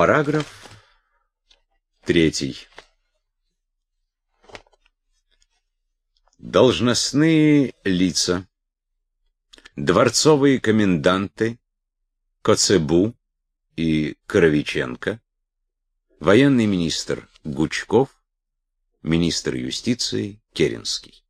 Параграф третий. Должностные лица, дворцовые коменданты Коцебу и Коровиченко, военный министр Гучков, министр юстиции Керенский.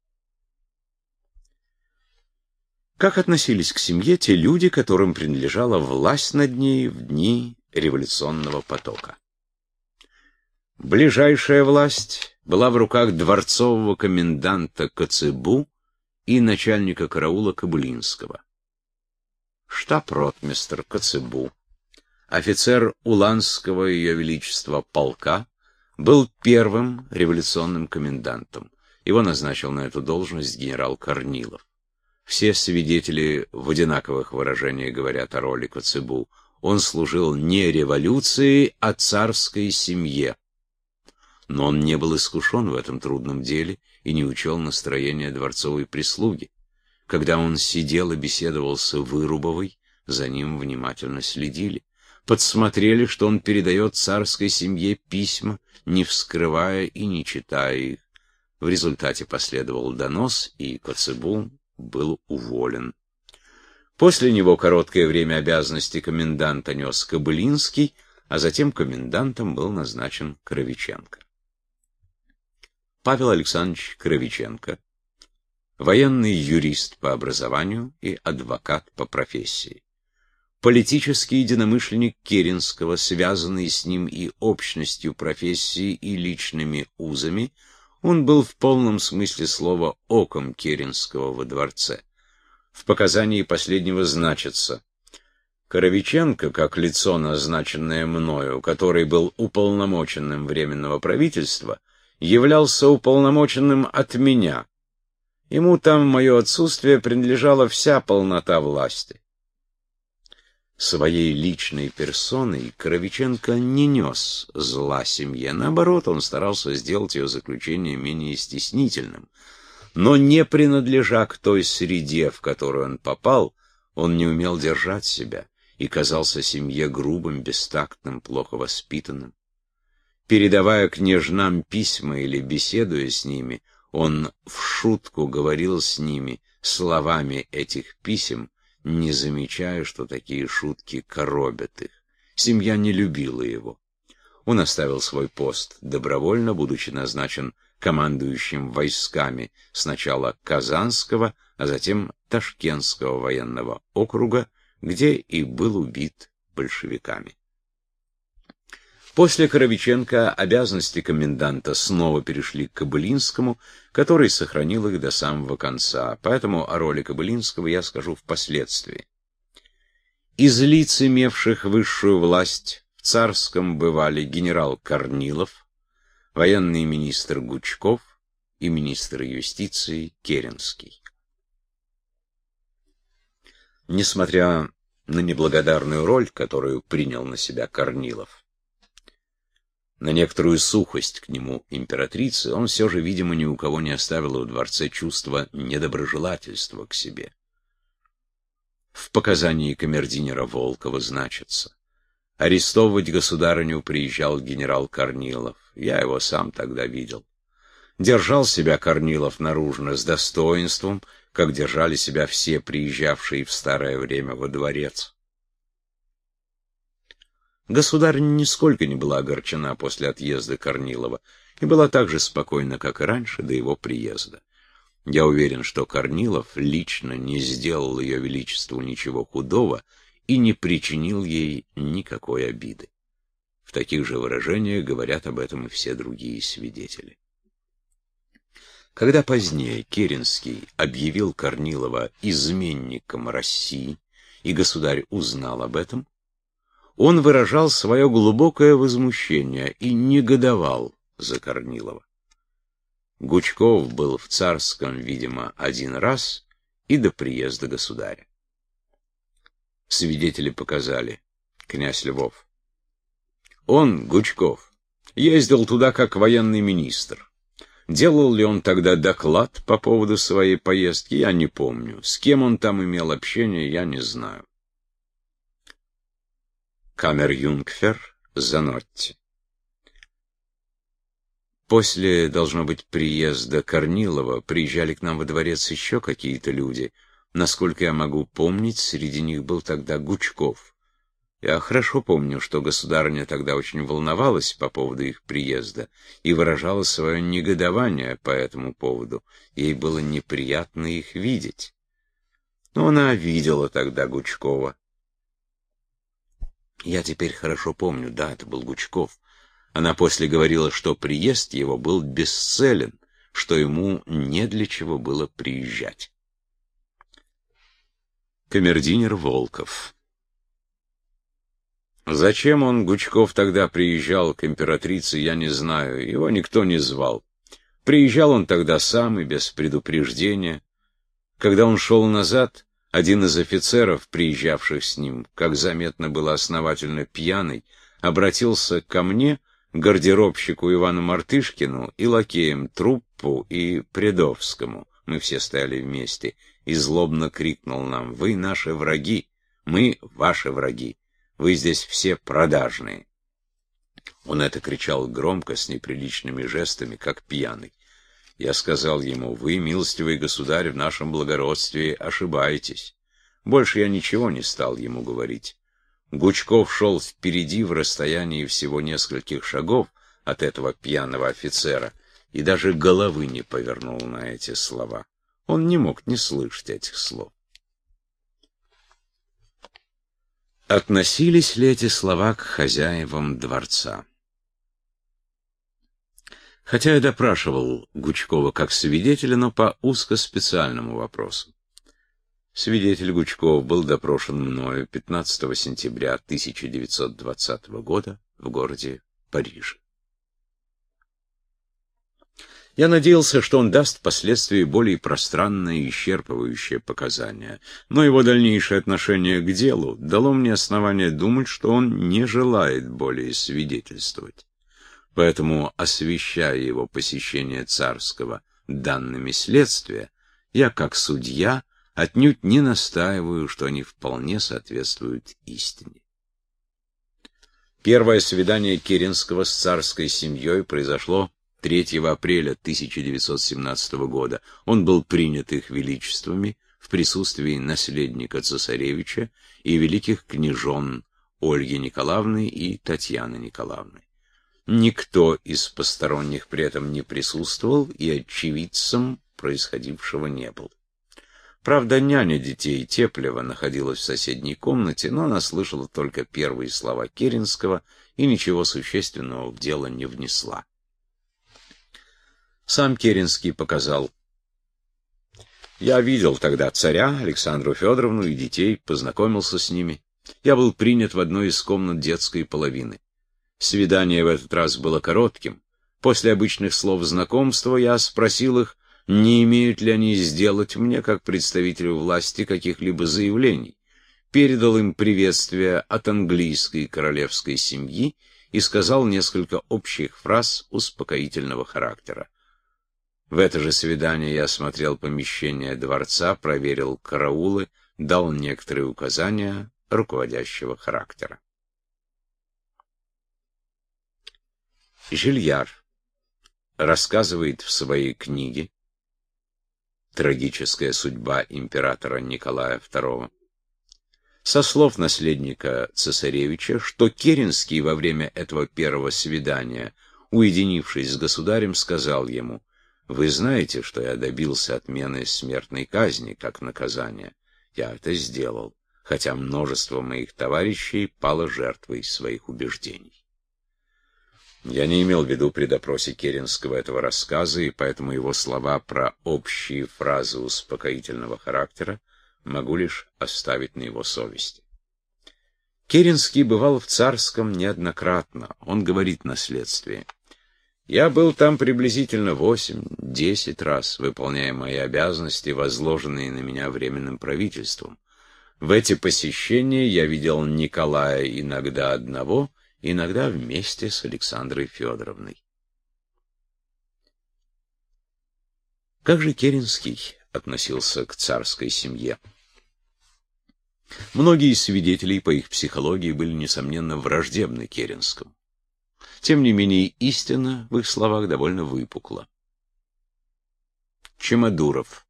Как относились к семье те люди, которым принадлежала власть над ней в дни революционного потока? Ближайшая власть была в руках дворцового коменданта Коцебу и начальника караула Кобылинского. Штаб-ротмистр Коцебу, офицер Уланского Ее Величества полка, был первым революционным комендантом. Его назначил на эту должность генерал Корнилов. Все свидетели в одинаковых выражениях говорят о роли Коцебу. Он служил не революции, а царской семье. Но он не был искушен в этом трудном деле и не учел настроения дворцовой прислуги. Когда он сидел и беседовал с Вырубовой, за ним внимательно следили. Подсмотрели, что он передает царской семье письма, не вскрывая и не читая их. В результате последовал донос, и Коцебу был уволен. После него короткое время обязанности коменданта нес Кобылинский, а затем комендантом был назначен Кровиченко. Павел Александрович Кровиченко, военный юрист по образованию и адвокат по профессии. Политический единомышленник Керенского, связанный с ним и общностью профессии, и личными узами – он был в полном смысле слова оком Керенского во дворце. В показании последнего значится Коровиченко, как лицо, назначенное мною, который был уполномоченным Временного правительства, являлся уполномоченным от меня. Ему там в мое отсутствие принадлежала вся полнота власти своей личной персоной Кровиченко не нес зла семье. Наоборот, он старался сделать ее заключение менее стеснительным. Но не принадлежа к той среде, в которую он попал, он не умел держать себя и казался семье грубым, бестактным, плохо воспитанным. Передавая княжнам письма или беседуя с ними, он в шутку говорил с ними словами этих писем, не замечая, что такие шутки коробят их. Семья не любила его. Он оставил свой пост добровольно, будучи назначен командующим войсками сначала Казанского, а затем Ташкентского военного округа, где и был убит большевиками. После Коровиченко обязанности коменданта снова перешли к Кобылинскому, который сохранил их до самого конца, поэтому о роли Кобылинского я скажу впоследствии. Из лиц, имевших высшую власть, в царском бывали генерал Корнилов, военный министр Гучков и министр юстиции Керенский. Несмотря на неблагодарную роль, которую принял на себя Корнилов, на некоторую сухость к нему императрицы, он все же, видимо, ни у кого не оставил в дворце чувство недоброжелательства к себе. В показании камердинера Волкова значится. Арестовывать государыню приезжал генерал Корнилов. Я его сам тогда видел. Держал себя Корнилов наружно с достоинством, как держали себя все приезжавшие в старое время во дворец. Государыня нисколько не была огорчена после отъезда Корнилова и была так же спокойна, как и раньше, до его приезда. Я уверен, что Корнилов лично не сделал ее величеству ничего худого и не причинил ей никакой обиды. В таких же выражениях говорят об этом и все другие свидетели. Когда позднее Керенский объявил Корнилова изменником России, и государь узнал об этом, он выражал свое глубокое возмущение и негодовал за Корнилова. Гучков был в царском, видимо, один раз и до приезда государя. Свидетели показали. Князь Львов. Он, Гучков, ездил туда как военный министр. Делал ли он тогда доклад по поводу своей поездки, я не помню. С кем он там имел общение, я не знаю. Камер-юнгфер Занотти. После, должно быть, приезда Корнилова приезжали к нам во дворец еще какие-то люди. Насколько я могу помнить, среди них был тогда Гучков. Я хорошо помню, что государыня тогда очень волновалась по поводу их приезда и выражала свое негодование по этому поводу. Ей было неприятно их видеть. Но она видела тогда Гучкова. Я теперь хорошо помню, да, это был Гучков. Она после говорила, что приезд его был бесцелен, что ему не для чего было приезжать. Камердинер Волков Зачем он, Гучков, тогда приезжал к императрице, я не знаю, его никто не звал. Приезжал он тогда сам и без предупреждения. Когда он шел назад, один из офицеров, приезжавших с ним, как заметно было основательно пьяный, обратился ко мне гардеробщику Ивану Мартышкину и лакеям Труппу и Предовскому. Мы все стояли вместе, и злобно крикнул нам, «Вы наши враги, мы ваши враги, вы здесь все продажные». Он это кричал громко, с неприличными жестами, как пьяный. Я сказал ему, «Вы, милостивый государь, в нашем благородстве ошибаетесь». Больше я ничего не стал ему говорить. Гучков шел впереди в расстоянии всего нескольких шагов от этого пьяного офицера и даже головы не повернул на эти слова. Он не мог не слышать этих слов. Относились ли эти слова к хозяевам дворца? Хотя я допрашивал Гучкова как свидетеля, но по узкоспециальному вопросу. Свидетель Гучков был допрошен мною 15 сентября 1920 года в городе Париже. Я надеялся, что он даст впоследствии более пространное и исчерпывающее показания, но его дальнейшее отношение к делу дало мне основание думать, что он не желает более свидетельствовать. Поэтому, освещая его посещение царского данными следствия, я, как судья, отнюдь не настаиваю, что они вполне соответствуют истине. Первое свидание Керенского с царской семьей произошло 3 апреля 1917 года. Он был принят их величествами в присутствии наследника цесаревича и великих княжон Ольги Николаевны и Татьяны Николаевны. Никто из посторонних при этом не присутствовал и очевидцем происходившего не был. Правда, няня детей Теплева находилась в соседней комнате, но она слышала только первые слова Керенского и ничего существенного в дело не внесла. Сам Керенский показал. Я видел тогда царя, Александру Федоровну и детей, познакомился с ними. Я был принят в одной из комнат детской половины. Свидание в этот раз было коротким. После обычных слов знакомства я спросил их, не имеют ли они сделать мне, как представителю власти, каких-либо заявлений. Передал им приветствие от английской королевской семьи и сказал несколько общих фраз успокоительного характера. В это же свидание я осмотрел помещение дворца, проверил караулы, дал некоторые указания руководящего характера. Жильяр рассказывает в своей книге Трагическая судьба императора Николая II. Со слов наследника цесаревича, что Керенский во время этого первого свидания, уединившись с государем, сказал ему, «Вы знаете, что я добился отмены смертной казни как наказания. Я это сделал, хотя множество моих товарищей пало жертвой своих убеждений». Я не имел в виду при допросе Керенского этого рассказа, и поэтому его слова про общие фразы успокоительного характера могу лишь оставить на его совести. Керенский бывал в Царском неоднократно, он говорит на следствии. Я был там приблизительно восемь-десять раз, выполняя мои обязанности, возложенные на меня Временным правительством. В эти посещения я видел Николая иногда одного, иногда вместе с Александрой Федоровной. Как же Керенский относился к царской семье? Многие свидетели по их психологии были, несомненно, враждебны Керенскому. Тем не менее, истина в их словах довольно выпукла. Чемодуров.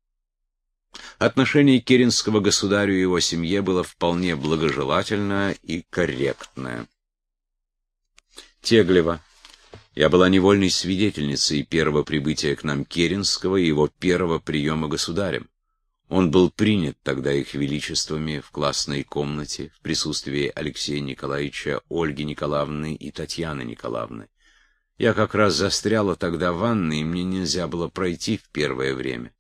Отношение Керенского государю и его семье было вполне благожелательное и корректное. Теглева. Я была невольной свидетельницей первого прибытия к нам Керенского и его первого приема государем. Он был принят тогда их величествами в классной комнате в присутствии Алексея Николаевича, Ольги Николаевны и Татьяны Николаевны. Я как раз застряла тогда в ванной, и мне нельзя было пройти в первое время.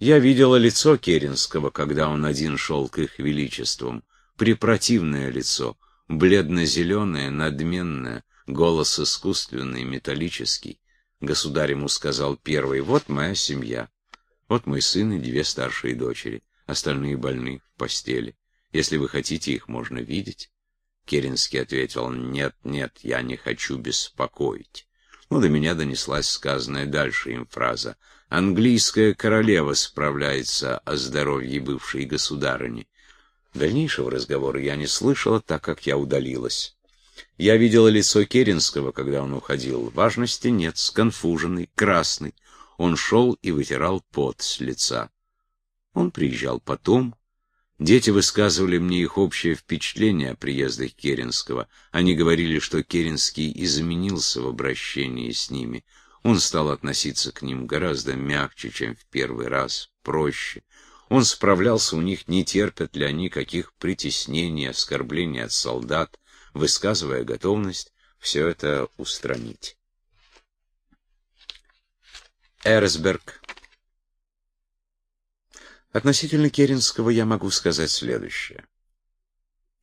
Я видела лицо Керенского, когда он один шел к их величествам. Препротивное лицо, бледно-зеленое, надменное, голос искусственный, металлический. Государь ему сказал первый, вот моя семья. Вот мой сын и две старшие дочери. Остальные больны в постели. Если вы хотите, их можно видеть. Керенский ответил, нет, нет, я не хочу беспокоить. Ну, до меня донеслась сказанная дальше им фраза. Английская королева справляется о здоровье бывшей государыни. Дальнейшего разговора я не слышала, так как я удалилась. Я видела лицо Керенского, когда он уходил. Важности нет, сконфуженный, красный. Он шел и вытирал пот с лица. Он приезжал потом. Дети высказывали мне их общее впечатление о приездах Керенского. Они говорили, что Керенский изменился в обращении с ними. Он стал относиться к ним гораздо мягче, чем в первый раз, проще. Он справлялся у них, не терпят ли они каких притеснений, оскорблений от солдат, высказывая готовность все это устранить. Эрсберг. Относительно Керенского я могу сказать следующее.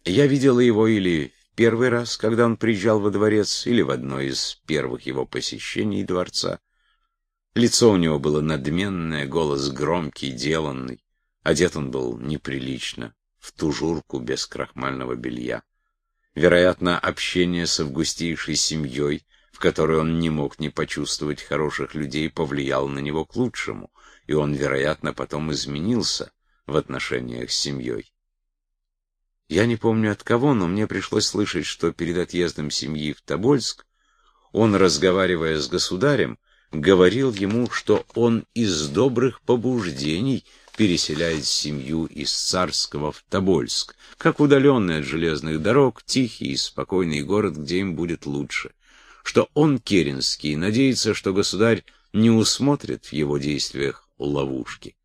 Я видела его или в первый раз, когда он приезжал во дворец, или в одно из первых его посещений дворца. Лицо у него было надменное, голос громкий, деланный. Одет он был неприлично, в тужурку без крахмального белья. Вероятно, общение с августейшей семьей в которой он не мог не почувствовать хороших людей, повлиял на него к лучшему, и он, вероятно, потом изменился в отношениях с семьей. Я не помню от кого, но мне пришлось слышать, что перед отъездом семьи в Тобольск он, разговаривая с государем, говорил ему, что он из добрых побуждений переселяет семью из Царского в Тобольск, как удаленный от железных дорог, тихий и спокойный город, где им будет лучше что он, Керенский, надеется, что государь не усмотрит в его действиях ловушки.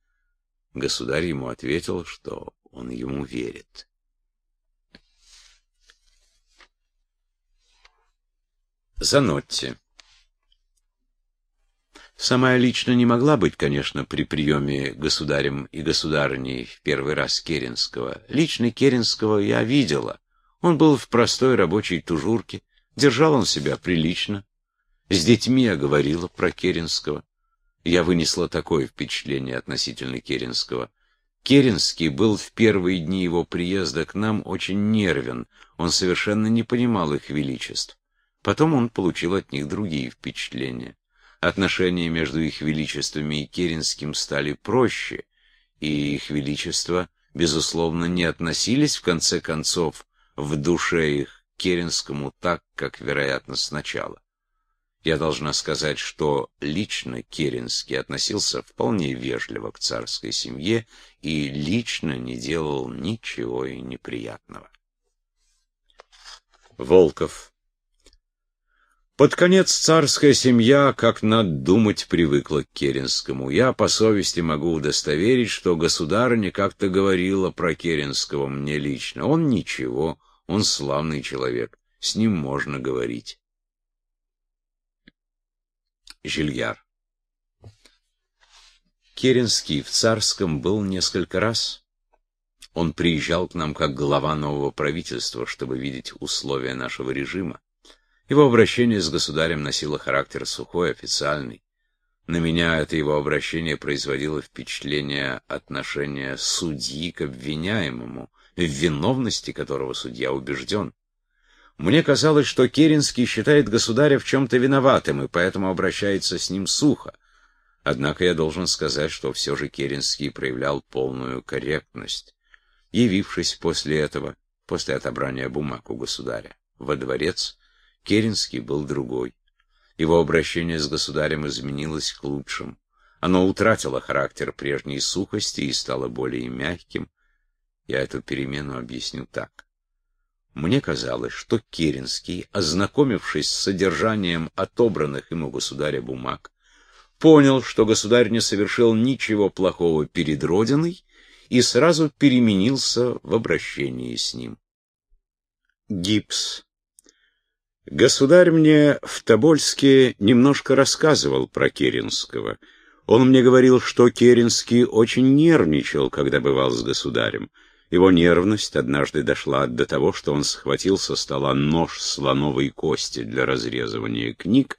Государь ему ответил, что он ему верит. Занотти. Сама я лично не могла быть, конечно, при приеме государем и государыней в первый раз Керенского. Лично Керенского я видела. Он был в простой рабочей тужурке, Держал он себя прилично. С детьми я говорила про Керенского. Я вынесла такое впечатление относительно Керенского. Керенский был в первые дни его приезда к нам очень нервен, он совершенно не понимал их величеств. Потом он получил от них другие впечатления. Отношения между их величествами и Керенским стали проще, и их величества, безусловно, не относились, в конце концов, в душе их Керенскому так, как, вероятно, сначала. Я должна сказать, что лично Керенский относился вполне вежливо к царской семье и лично не делал ничего и неприятного. Волков Под конец царская семья, как надо думать, привыкла к Керенскому. Я по совести могу удостоверить, что государыня как-то говорила про Керенского мне лично. Он ничего, он славный человек, с ним можно говорить. Жильяр. Керенский в Царском был несколько раз. Он приезжал к нам как глава нового правительства, чтобы видеть условия нашего режима. Его обращение с государем носило характер сухой, официальный. На меня это его обращение производило впечатление отношения судьи к обвиняемому, в виновности которого судья убежден. Мне казалось, что Керенский считает государя в чем-то виноватым, и поэтому обращается с ним сухо. Однако я должен сказать, что все же Керенский проявлял полную корректность. Явившись после этого, после отобрания бумаг у государя, во дворец, Керенский был другой. Его обращение с государем изменилось к лучшему. Оно утратило характер прежней сухости и стало более мягким. Я эту перемену объясню так. Мне казалось, что Керенский, ознакомившись с содержанием отобранных ему государя бумаг, понял, что государь не совершил ничего плохого перед Родиной и сразу переменился в обращении с ним. Гипс. Государь мне в Тобольске немножко рассказывал про Керенского. Он мне говорил, что Керенский очень нервничал, когда бывал с государем. Его нервность однажды дошла до того, что он схватил со стола нож слоновой кости для разрезывания книг,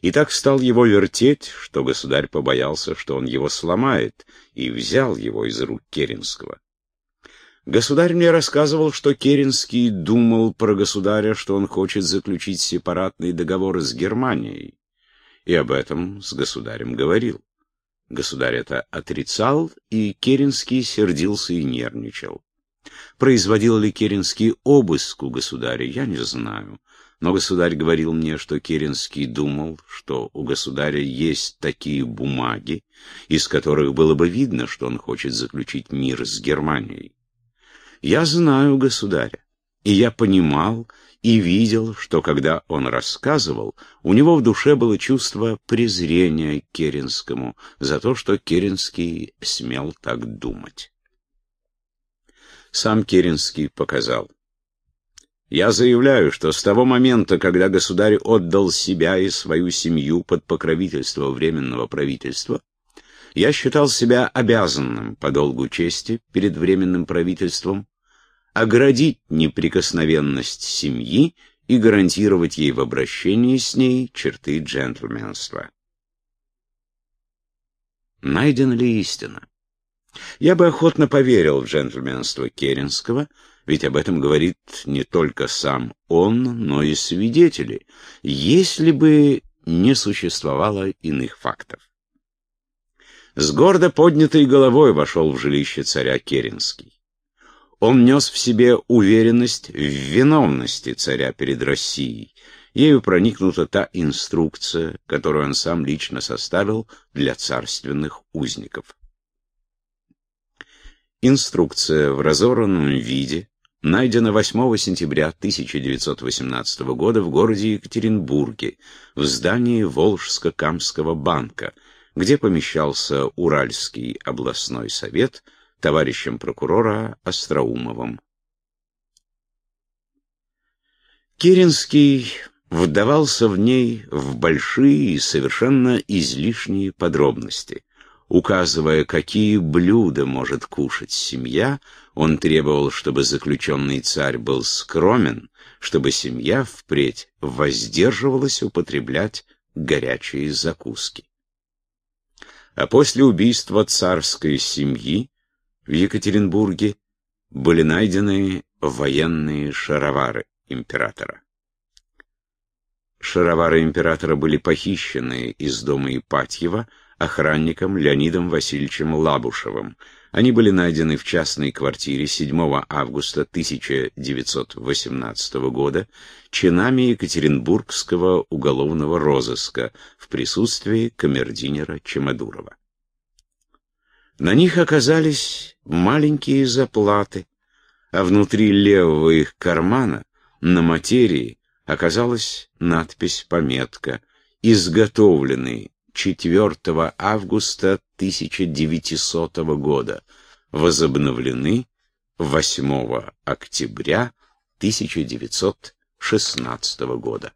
и так стал его вертеть, что государь побоялся, что он его сломает, и взял его из рук Керенского. Государь мне рассказывал, что Керенский думал про государя, что он хочет заключить сепаратный договор с Германией, и об этом с государем говорил. Государь это отрицал, и Керенский сердился и нервничал. Производил ли Керенский обыск у государя, я не знаю. Но государь говорил мне, что Керенский думал, что у государя есть такие бумаги, из которых было бы видно, что он хочет заключить мир с Германией. Я знаю государя, и я понимал и видел, что когда он рассказывал, у него в душе было чувство презрения к Керенскому за то, что Керенский смел так думать сам Керенский показал. Я заявляю, что с того момента, когда государь отдал себя и свою семью под покровительство Временного правительства, я считал себя обязанным по долгу чести перед Временным правительством оградить неприкосновенность семьи и гарантировать ей в обращении с ней черты джентльменства. Найдена ли истина? Я бы охотно поверил в джентльменство Керенского, ведь об этом говорит не только сам он, но и свидетели, если бы не существовало иных фактов. С гордо поднятой головой вошел в жилище царя Керенский. Он нес в себе уверенность в виновности царя перед Россией. Ею проникнута та инструкция, которую он сам лично составил для царственных узников. Инструкция в разорванном виде найдена 8 сентября 1918 года в городе Екатеринбурге в здании Волжско-Камского банка, где помещался Уральский областной совет товарищем прокурора Остроумовым. Керенский вдавался в ней в большие и совершенно излишние подробности. Указывая, какие блюда может кушать семья, он требовал, чтобы заключенный царь был скромен, чтобы семья впредь воздерживалась употреблять горячие закуски. А после убийства царской семьи в Екатеринбурге были найдены военные шаровары императора. Шаровары императора были похищены из дома Ипатьева, охранником Леонидом Васильевичем Лабушевым. Они были найдены в частной квартире 7 августа 1918 года чинами Екатеринбургского уголовного розыска в присутствии камердинера Чемодурова. На них оказались маленькие заплаты, а внутри левого их кармана на материи оказалась надпись-пометка «Изготовленный 4 августа 1900 года, возобновлены 8 октября 1916 года.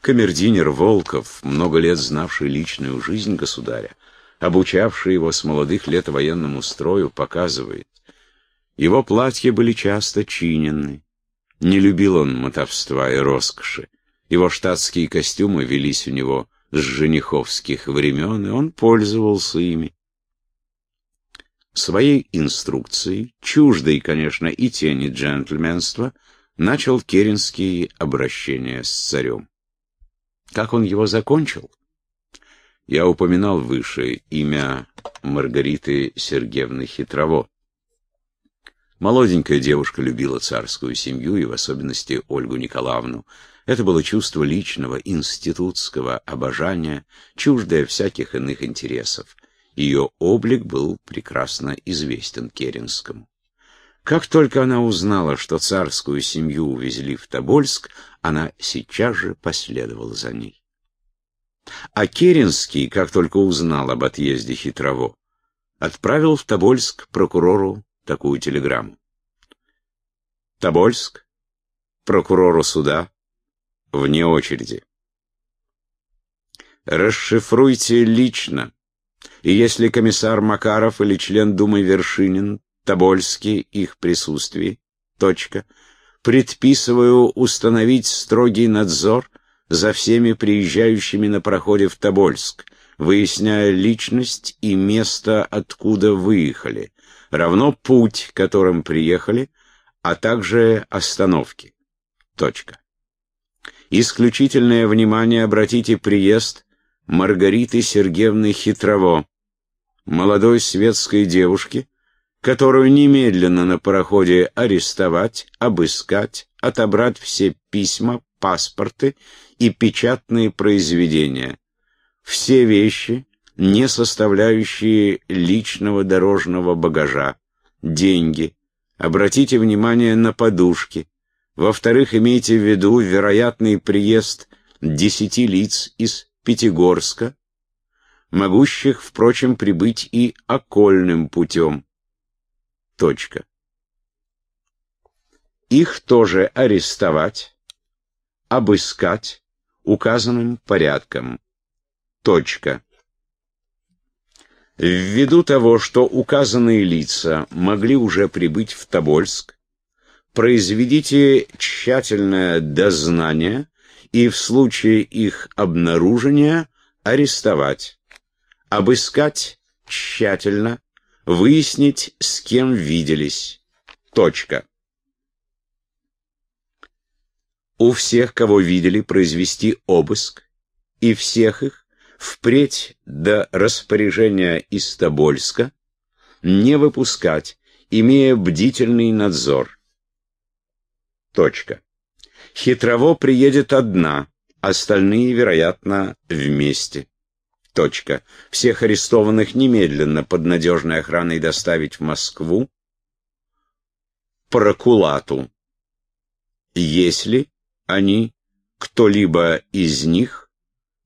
Камердинер Волков, много лет знавший личную жизнь государя, обучавший его с молодых лет военному строю, показывает, его платья были часто чинены, не любил он мотовства и роскоши, его штатские костюмы велись у него с жениховских времен, и он пользовался ими. Своей инструкцией, чуждой, конечно, и тени джентльменства, начал Керенский обращение с царем. Как он его закончил? Я упоминал выше имя Маргариты Сергеевны Хитрово. Молоденькая девушка любила царскую семью и в особенности Ольгу Николаевну. Это было чувство личного, институтского обожания, чуждое всяких иных интересов. Ее облик был прекрасно известен Керенскому. Как только она узнала, что царскую семью увезли в Тобольск, она сейчас же последовала за ней. А Керенский, как только узнал об отъезде Хитрово, отправил в Тобольск прокурору такую телеграмму. Тобольск, прокурору суда, вне очереди. Расшифруйте лично, и если комиссар Макаров или член Думы Вершинин, Тобольский, их присутствии, точка, предписываю установить строгий надзор за всеми приезжающими на проходе в Тобольск, выясняя личность и место, откуда выехали, равно путь, которым приехали, а также остановки. Точка. Исключительное внимание обратите приезд Маргариты Сергеевны Хитрово, молодой светской девушки, которую немедленно на пароходе арестовать, обыскать, отобрать все письма, паспорты и печатные произведения, все вещи, не составляющие личного дорожного багажа, деньги. Обратите внимание на подушки. Во-вторых, имейте в виду вероятный приезд десяти лиц из Пятигорска, могущих, впрочем, прибыть и окольным путем. Точка. Их тоже арестовать, обыскать указанным порядком. Точка. Ввиду того, что указанные лица могли уже прибыть в Тобольск, произведите тщательное дознание и в случае их обнаружения арестовать, обыскать тщательно, выяснить, с кем виделись. Точка. У всех, кого видели, произвести обыск, и всех их впредь до распоряжения из Тобольска не выпускать, имея бдительный надзор. Точка. Хитрово приедет одна, остальные, вероятно, вместе. Точка. Всех арестованных немедленно под надежной охраной доставить в Москву. Прокулату. Если они, кто-либо из них,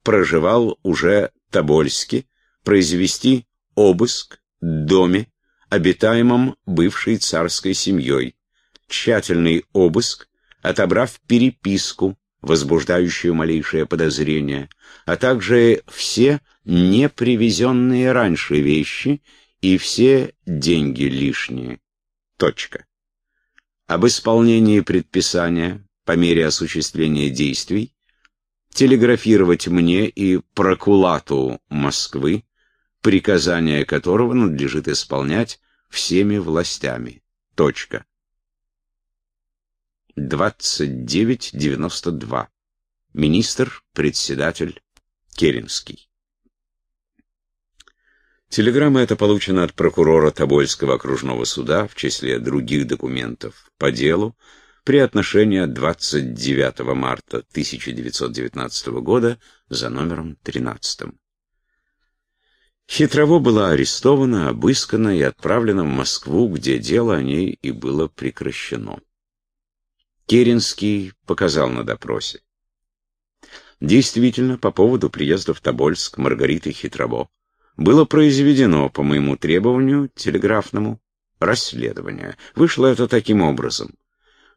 проживал уже Тобольске, произвести обыск доме, обитаемом бывшей царской семьей, тщательный обыск, отобрав переписку, возбуждающую малейшее подозрение, а также все не привезенные раньше вещи и все деньги лишние. Точка. Об исполнении предписания по мере осуществления действий телеграфировать мне и прокулату Москвы, приказание которого надлежит исполнять всеми властями. Точка. 2992. Министр, председатель Керенский. Телеграмма эта получена от прокурора Тобольского окружного суда в числе других документов по делу, при отношении 29 марта 1919 года за номером 13. Хитрово была арестована, обыскана и отправлена в Москву, где дело о ней и было прекращено. Керенский показал на допросе. Действительно, по поводу приезда в Тобольск Маргариты Хитрово было произведено, по моему требованию, телеграфному, расследование. Вышло это таким образом.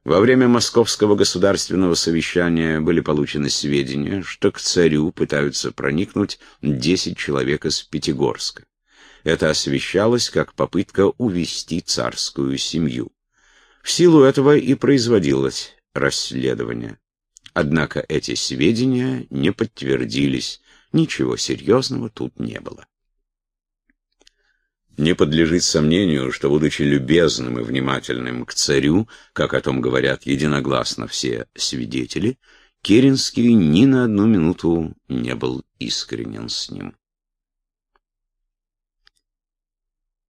Во время Московского государственного совещания были получены сведения, что к царю пытаются проникнуть 10 человек из Пятигорска. Это освещалось как попытка увести царскую семью. В силу этого и производилось расследование. Однако эти сведения не подтвердились, ничего серьезного тут не было. Не подлежит сомнению, что, будучи любезным и внимательным к царю, как о том говорят единогласно все свидетели, Керенский ни на одну минуту не был искренен с ним.